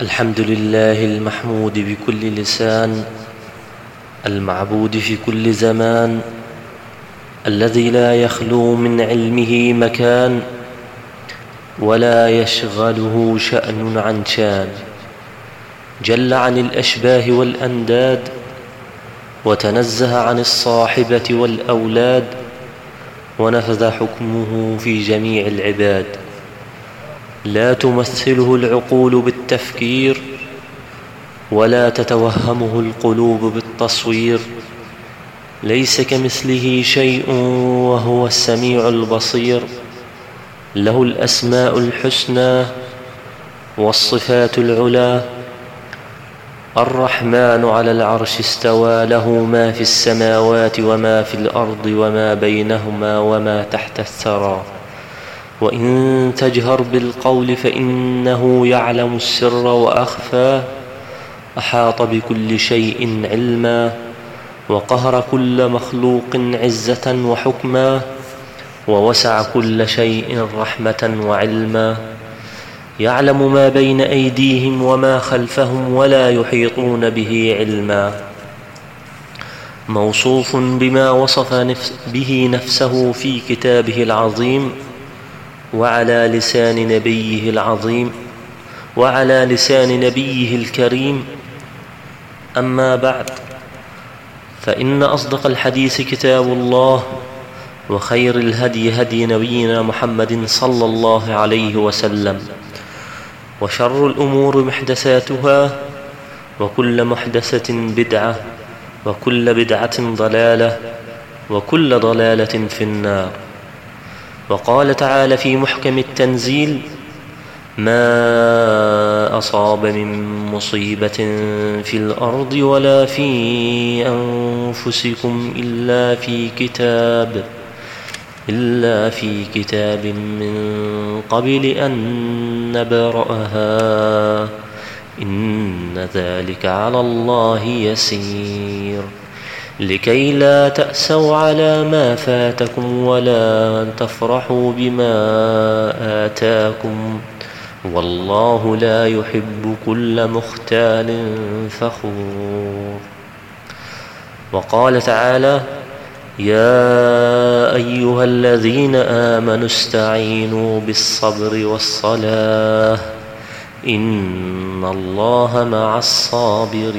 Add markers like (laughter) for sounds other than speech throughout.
الحمد لله المحمود بكل لسان المعبود في كل زمان الذي لا يخلو من علمه مكان ولا يشغله شأن عن شان. جل عن الأشباه والأنداد وتنزه عن الصاحبة والأولاد ونفذ حكمه في جميع العباد. لا تمثله العقول بالتفكير ولا تتوهمه القلوب بالتصوير. ليس كمثله شيء وهو السميع البصير. له الأسماء الحسنى والصفات العلى. الرحمن على العرش استوى له ما في السماوات وما في الأرض وما بينهما وما تحت الثرى. وإن تجهر بالقول فإنه يعلم السر وأخفى أحاط بكل شيء علما وقهر كل مخلوق عزة وحكما ووسع كل شيء رحمة وعلما يعلم ما بين أيديهم وما خلفهم ولا يحيطون به علما موصوف بما وصف نفس به نفسه في كتابه العظيم وعلى لسان نبيه العظيم وعلى لسان نبيه الكريم. أما بعد فإن أصدق الحديث كتاب الله وخير الهدي هدي نبينا محمد صلى الله عليه وسلم وشر الأمور محدثاتها وكل محدثة بدعة وكل بدعة ضلالة وكل ضلالة في النار. وقال تعالى في محكم التنزيل ما أصاب من مصيبة في الأرض ولا في أنفسكم إلا في كتاب إلا في كتاب من قبل أن نبرأها إن ذلك على الله يسير. لكي لا تأسوا على ما فاتكم ولا تفرحوا بما آتاكم. والله لا يحب كل مختال فخور. وقال تعالى يا أيها الذين آمنوا استعينوا بالصبر والصلاة. إن الله مع الصابرين.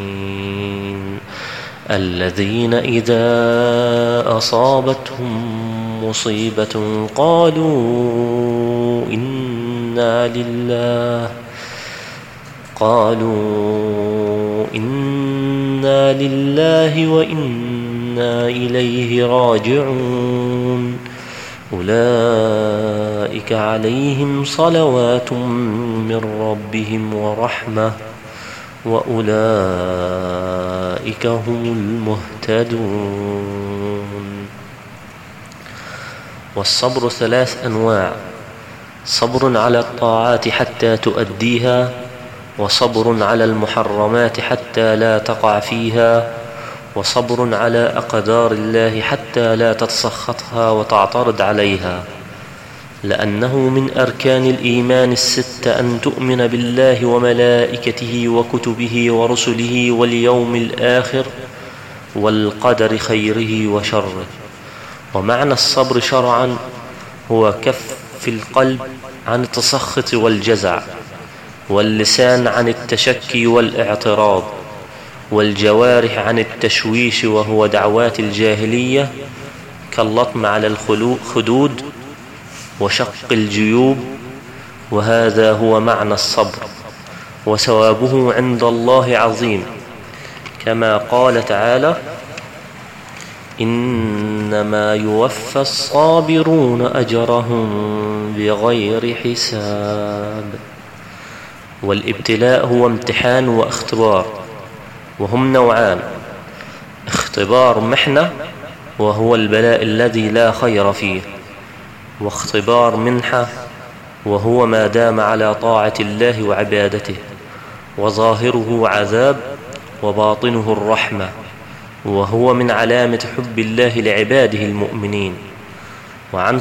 الذين إذا أصابتهم مصيبة قالوا إنا لله قالوا إنا لله وإنا إليه راجعون. أولئك عليهم صلوات من ربهم ورحمة وأولئك أولئك هم المهتدون. والصبر ثلاث أنواع. صبر على الطاعات حتى تؤديها وصبر على المحرمات حتى لا تقع فيها وصبر على أقدار الله حتى لا تتسخطها وتعترض عليها. لأنه من أركان الإيمان الستة أن تؤمن بالله وملائكته وكتبه ورسله واليوم الآخر والقدر خيره وشره. ومعنى الصبر شرعا هو كف القلب عن التسخط والجزع واللسان عن التشكي والإعتراض والجوارح عن التشويش وهو دعوات الجاهلية كاللطم على الخدود وشق الجيوب وهذا هو معنى الصبر وثوابه عند الله عظيم. كما قال تعالى إنما يوفى الصابرون أجرهم بغير حساب. والابتلاء هو امتحان واختبار وهم نوعان اختبار محنة وهو البلاء الذي لا خير فيه. واختبار منحة وهو ما دام على طاعة الله وعبادته وظاهره عذاب وباطنه الرحمة وهو من علامة حب الله لعباده المؤمنين. وعن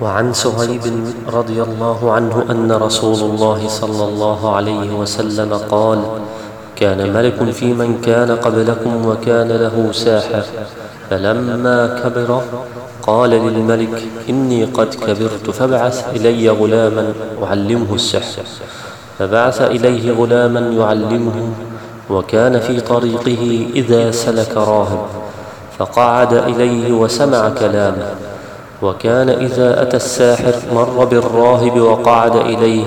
وعن سهيب رضي الله عنه أن رسول الله صلى الله عليه وسلم قال كان ملك في من كان قبلكم وكان له ساحر فلما كبر قال للملك إني قد كبرت فابعث إلي غلاما أعلمه السحر. فبعث إليه غلاما يعلمه وكان في طريقه إذا سلك راهب فقعد إليه وسمع كلامه وكان إذا أتى الساحر مر بالراهب وقعد إليه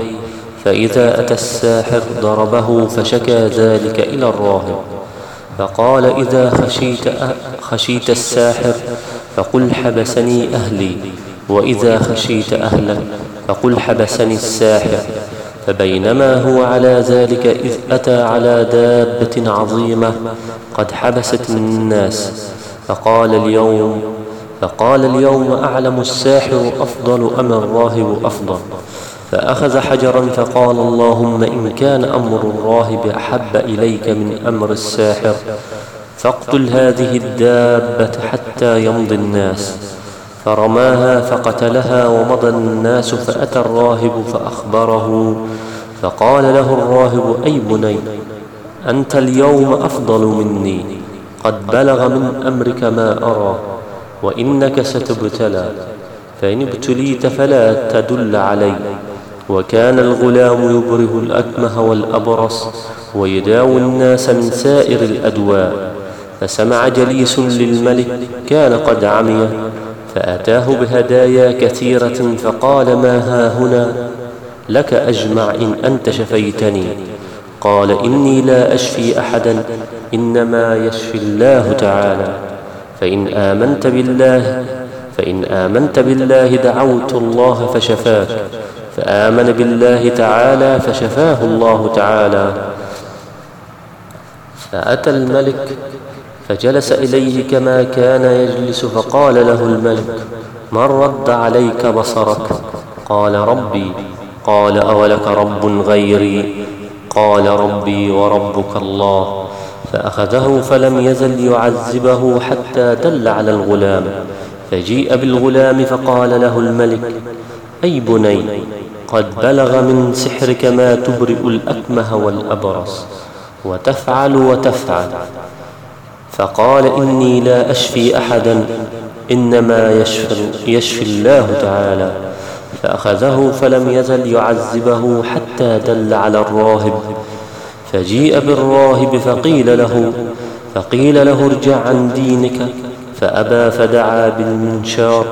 فإذا أتى الساحر ضربه فشكى ذلك إلى الراهب فقال إذا خشيت, خشيت الساحر فقل حبسني أهلي وإذا خشيت أهلك فقل حبسني الساحر. فبينما هو على ذلك إذ أتى على دابة عظيمة قد حبست الناس. فقال اليوم فقال اليوم أعلم الساحر أفضل أم الراهب أفضل؟ فأخذ حجرا فقال اللهم إن كان أمر الراهب أحب إليك من أمر الساحر. فاقتل هذه الدابة حتى يمضي الناس. فرماها فقتلها ومضى الناس فأتى الراهب فأخبره. فقال له الراهب أي بني أنت اليوم أفضل مني. قد بلغ من أمرك ما أرى وإنك ستبتلى. فإن ابتليت فلا تدل علي. وكان الغلام يبره الأكمه والأبرص ويداوي الناس من سائر الأدواء. فسمع جليس للملك كان قد عمي فأتاه بهدايا كثيرة فقال ما ها هنا؟ لك أجمع إن أنت شفيتني. قال إني لا أشفي أحدا إنما يشفي الله تعالى. فإن آمنت بالله فإن آمنت بالله دعوت الله فشفاك. فآمن بالله تعالى فشفاه الله تعالى. فأتى الملك فجلس إليه كما كان يجلس فقال له الملك من رد عليك بصرك؟ قال ربي. قال أولك رب غيري؟ قال ربي وربك الله. فأخذه فلم يزل يعذبه حتى دل على الغلام. فجيء بالغلام فقال له الملك أي بني قد بلغ من سحرك ما تبرئ الأكمه والأبرص. وتفعل وتفعل. فقال إني لا أشفي أحدا إنما يشفي, يشفي الله تعالى. فأخذه فلم يزل يعذبه حتى دل على الراهب. فجيء بالراهب فقيل له فقيل له ارجع عن دينك. فأبى فدعا بالمنشار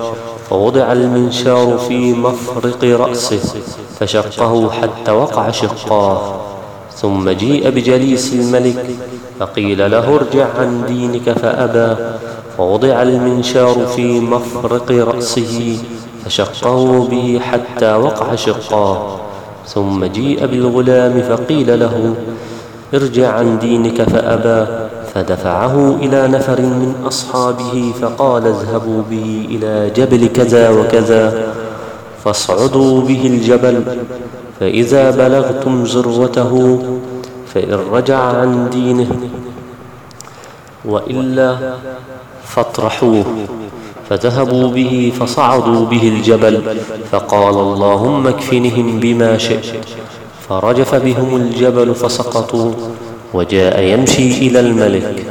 فوضع المنشار في مفرق رأسه فشقه حتى وقع شقاه. ثم جيء بجليس الملك فقيل له ارجع عن دينك فأبى فوضع المنشار في مفرق رأسه فشقه به حتى وقع شقا. ثم جيء بالغلام فقيل له ارجع عن دينك فأبى فدفعه إلى نفر من أصحابه فقال اذهبوا به إلى جبل كذا وكذا فاصعدوا به الجبل فإذا بلغتم ذروته فإن رجع عن دينه وإلا فاطرحوه فذهبوا به فصعدوا به الجبل فقال اللهم اكفنهم بما شئت فرجف بهم الجبل فسقطوا وجاء يمشي إلى الملك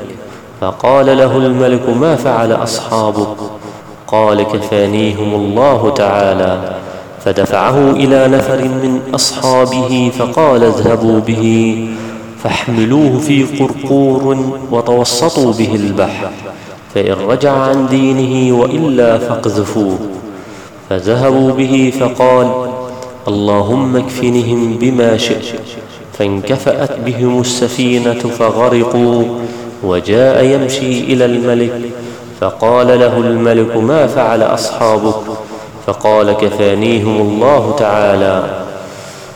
فقال له الملك ما فعل أصحابك قال كفانيهم الله تعالى فدفعه إلى نفر من أصحابه فقال اذهبوا به فاحملوه في قرقور وتوسطوا به البحر فإن رجع عن دينه وإلا فاقذفوه فذهبوا به فقال اللهم اكفنهم بما شئت فانكفأت بهم السفينة فغرقوا وجاء يمشي إلى الملك فقال له الملك ما فعل أصحابك؟ فقال كفانيهم الله تعالى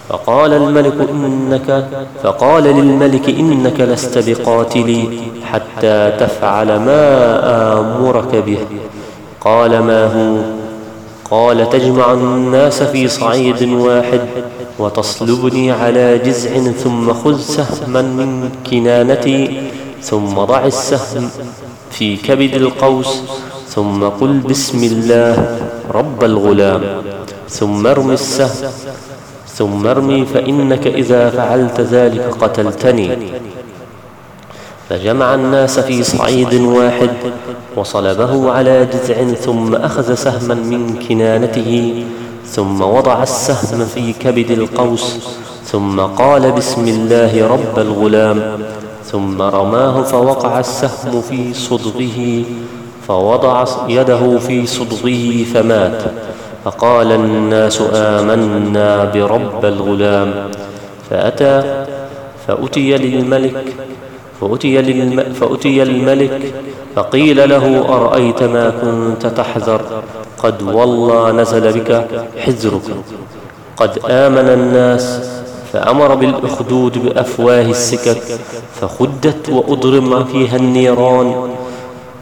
فقال الملك إنك فقال للملك إنك لست بقاتلي حتى تفعل ما آمرك به قال ما هو قال تجمع الناس في صعيد واحد وتصلبني على جزع ثم خذ سهما من كنانتي ثم ضع السهم في كبد القوس ثم قل بسم الله رب الغلام. ثم ارم السهم. ثم ارمي فإنك إذا فعلت ذلك قتلتني. فجمع الناس في صعيد واحد وصلبه على جذع ثم أخذ سهما من كنانته. ثم وضع السهم في كبد القوس. ثم قال بسم الله رب الغلام. ثم رماه فوقع السهم في صدغه. فوضع يده في صدغه فمات. فقال الناس آمنا برب الغلام. فأتى فأتي للملك فأتي, للم فأتي الملك فقيل له أرأيت ما كنت تحذر؟ قد والله نزل بك حذرك. قد آمن الناس فأمر بالأخدود بأفواه السكك فخدت وأضرم فيها النيران.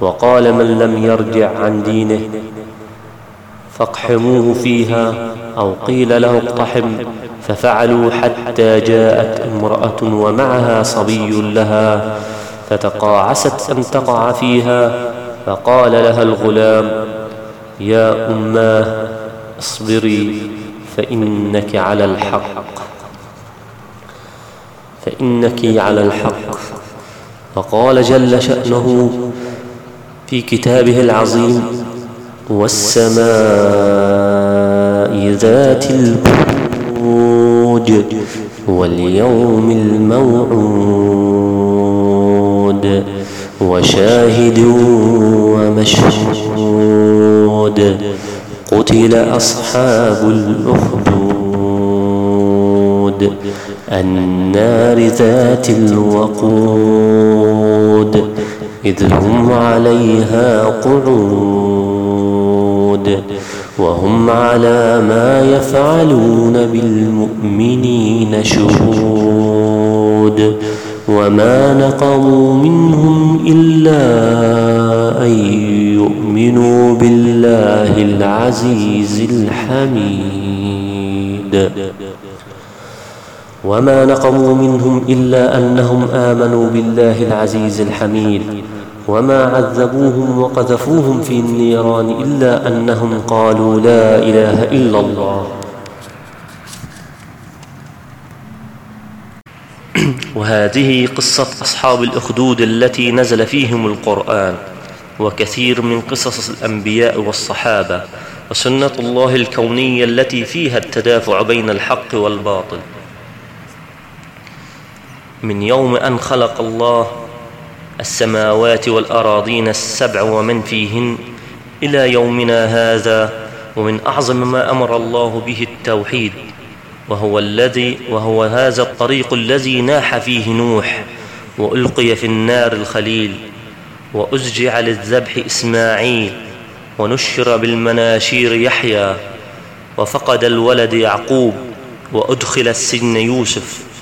وقال من لم يرجع عن دينه فاقحموه فيها أو قيل له اقتحم ففعلوا حتى جاءت امرأة ومعها صبي لها فتقاعست أن تقع فيها فقال لها الغلام يا أماه اصبري فإنك على الحق فإنك على الحق. فقال جل شأنه في كتابه العظيم والسماء ذات البروج واليوم الموعود وشاهد ومشهود قتل أصحاب الأخدود النار ذات الوقود إذ هم عليها قعود وهم على ما يفعلون بالمؤمنين شهود وما نقضوا منهم إلا أن يؤمنوا بالله العزيز الحميد وما نقضوا منهم إلا أنهم آمنوا بالله العزيز الحميد وما عذبوهم وقذفوهم في النيران إلا أنهم قالوا لا إله إلا الله (clears throat) وهذه قصة أصحاب الأخدود التي نزل فيهم القرآن وكثير من قصص الأنبياء والصحابة وسنة الله الكونية التي فيها التدافع بين الحق والباطل من يوم أن خلق الله السماوات والأراضين السبع ومن فيهن إلى يومنا هذا ومن أعظم ما أمر الله به التوحيد وهو الذي وهو هذا الطريق الذي ناح فيه نوح وألقي في النار الخليل وأزجع للذبح إسماعيل ونشر بالمناشير يحيى وفقد الولد يعقوب وأدخل السجن يوسف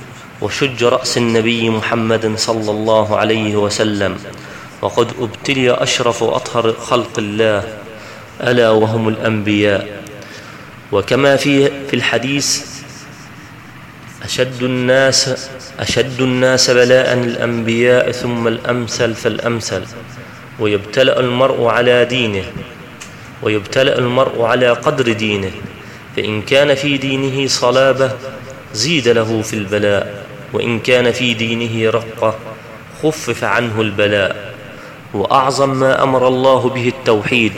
وشج رأس النبي محمد صلى الله عليه وسلم وقد أبتلي أشرف وأطهر خلق الله ألا وهم الأنبياء. وكما في في الحديث أشد الناس أشد الناس بلاء الأنبياء ثم الأمثل فالأمثل. ويبتلأ المرء على دينه ويبتلأ المرء على قدر دينه. فإن كان في دينه صلابة زيد له في البلاء. وإن كان في دينه رقة خفف عنه البلاء. وأعظم ما أمر الله به التوحيد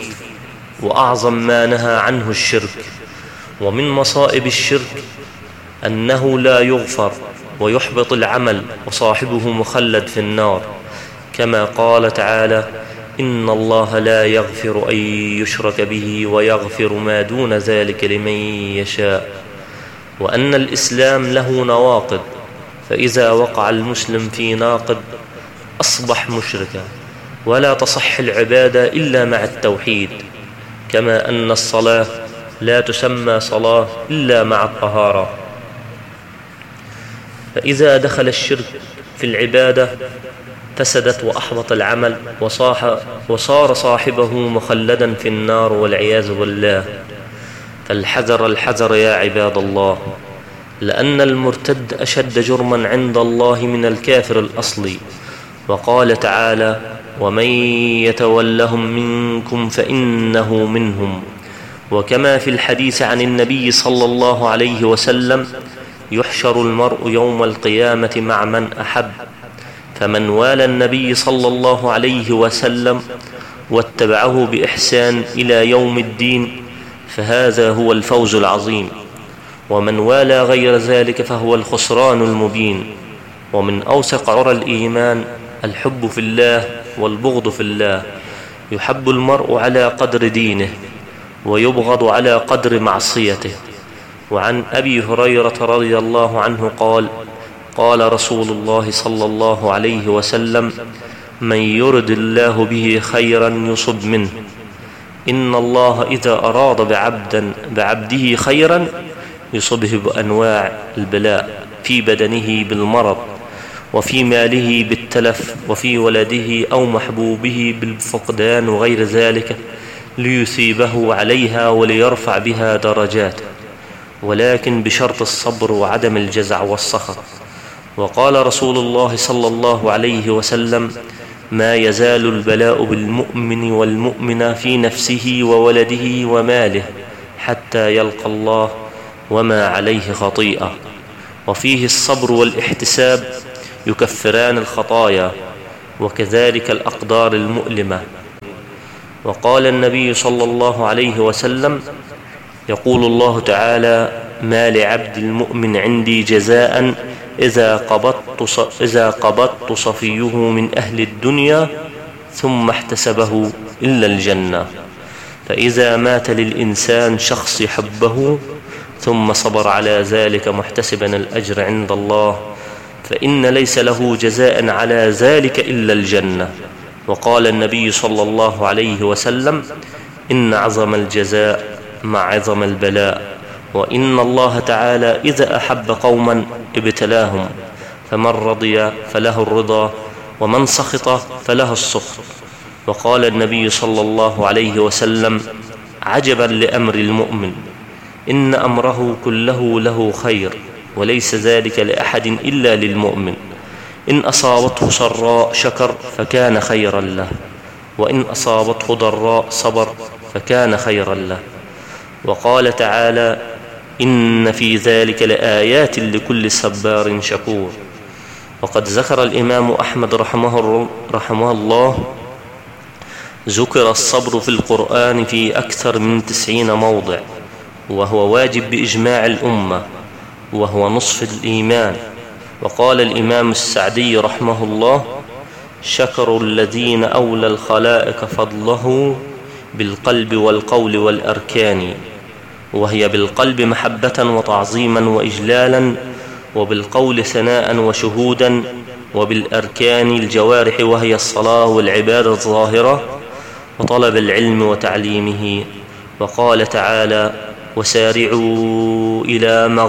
وأعظم ما نهى عنه الشرك. ومن مصائب الشرك أنه لا يغفر ويحبط العمل وصاحبه مخلد في النار. كما قال تعالى إن الله لا يغفر أن يشرك به ويغفر ما دون ذلك لمن يشاء. وأن الإسلام له نواقض فإذا وقع المسلم في ناقد أصبح مشركا. ولا تصح العبادة إلا مع التوحيد. كما أن الصلاة لا تسمى صلاة إلا مع الطهارة. فإذا دخل الشرك في العبادة فسدت وأحبط العمل وصاح وصار صاحبه مخلدا في النار والعياذ بالله. فالحذر الحذر يا عباد الله. لأن المرتد أشد جرما عند الله من الكافر الأصلي. وقال تعالى ومن يتولهم منكم فإنه منهم. وكما في الحديث عن النبي صلى الله عليه وسلم يحشر المرء يوم القيامة مع من أحب. فمن والى النبي صلى الله عليه وسلم واتبعه بإحسان إلى يوم الدين فهذا هو الفوز العظيم. ومن والى غير ذلك فهو الخسران المبين. ومن أوسى قرار الإيمان الحب في الله والبغض في الله. يحب المرء على قدر دينه ويبغض على قدر معصيته. وعن أبي هريرة رضي الله عنه قال قال رسول الله صلى الله عليه وسلم من يرد الله به خيرا يصب منه. إن الله إذا أراد بعبدا بعبده خيرا يصبه أنواع البلاء في بدنه بالمرض وفي ماله بالتلف وفي ولده أو محبوبه بالفقدان وغير ذلك ليثيبه عليها وليرفع بها درجاته ولكن بشرط الصبر وعدم الجزع والسخط. وقال رسول الله صلى الله عليه وسلم ما يزال البلاء بالمؤمن والمؤمنة في نفسه وولده وماله حتى يلقى الله وما عليه خطيئة وفيه الصبر والاحتساب يكفران الخطايا وكذلك الأقدار المؤلمة وقال النبي صلى الله عليه وسلم يقول الله تعالى ما لعبد المؤمن عندي جزاء إذا قبضت, إذا قبضت صفيه من أهل الدنيا ثم احتسبه إلا الجنة فإذا مات للإنسان شخص يحبه ثم صبر على ذلك محتسبا الأجر عند الله فإن ليس له جزاء على ذلك إلا الجنة. وقال النبي صلى الله عليه وسلم إن عظم الجزاء مع عظم البلاء وإن الله تعالى إذا أحب قوما ابتلاهم فمن رضي فله الرضا ومن سخط فله السخط. وقال النبي صلى الله عليه وسلم عجبا لأمر المؤمن. إن أمره كله له خير وليس ذلك لأحد إلا للمؤمن. إن أصابته سراء شكر فكان خيرا له وإن أصابته ضراء صبر فكان خيرا له. وقال تعالى إن في ذلك لآيات لكل صبار شكور. وقد ذكر الإمام أحمد رحمه, رحمه الله ذكر الصبر في القرآن في أكثر من تسعين موضع. وهو واجب بإجماع الأمة وهو نصف الإيمان. وقال الإمام السعدي رحمه الله شكر الذين أولى الخلائق فضله بالقلب والقول والأركان وهي بالقلب محبة وتعظيما وإجلالا وبالقول ثناء وشهودا وبالأركان الجوارح وهي الصلاة والعبادة الظاهرة وطلب العلم وتعليمه. وقال تعالى وسارعوا إلى مغ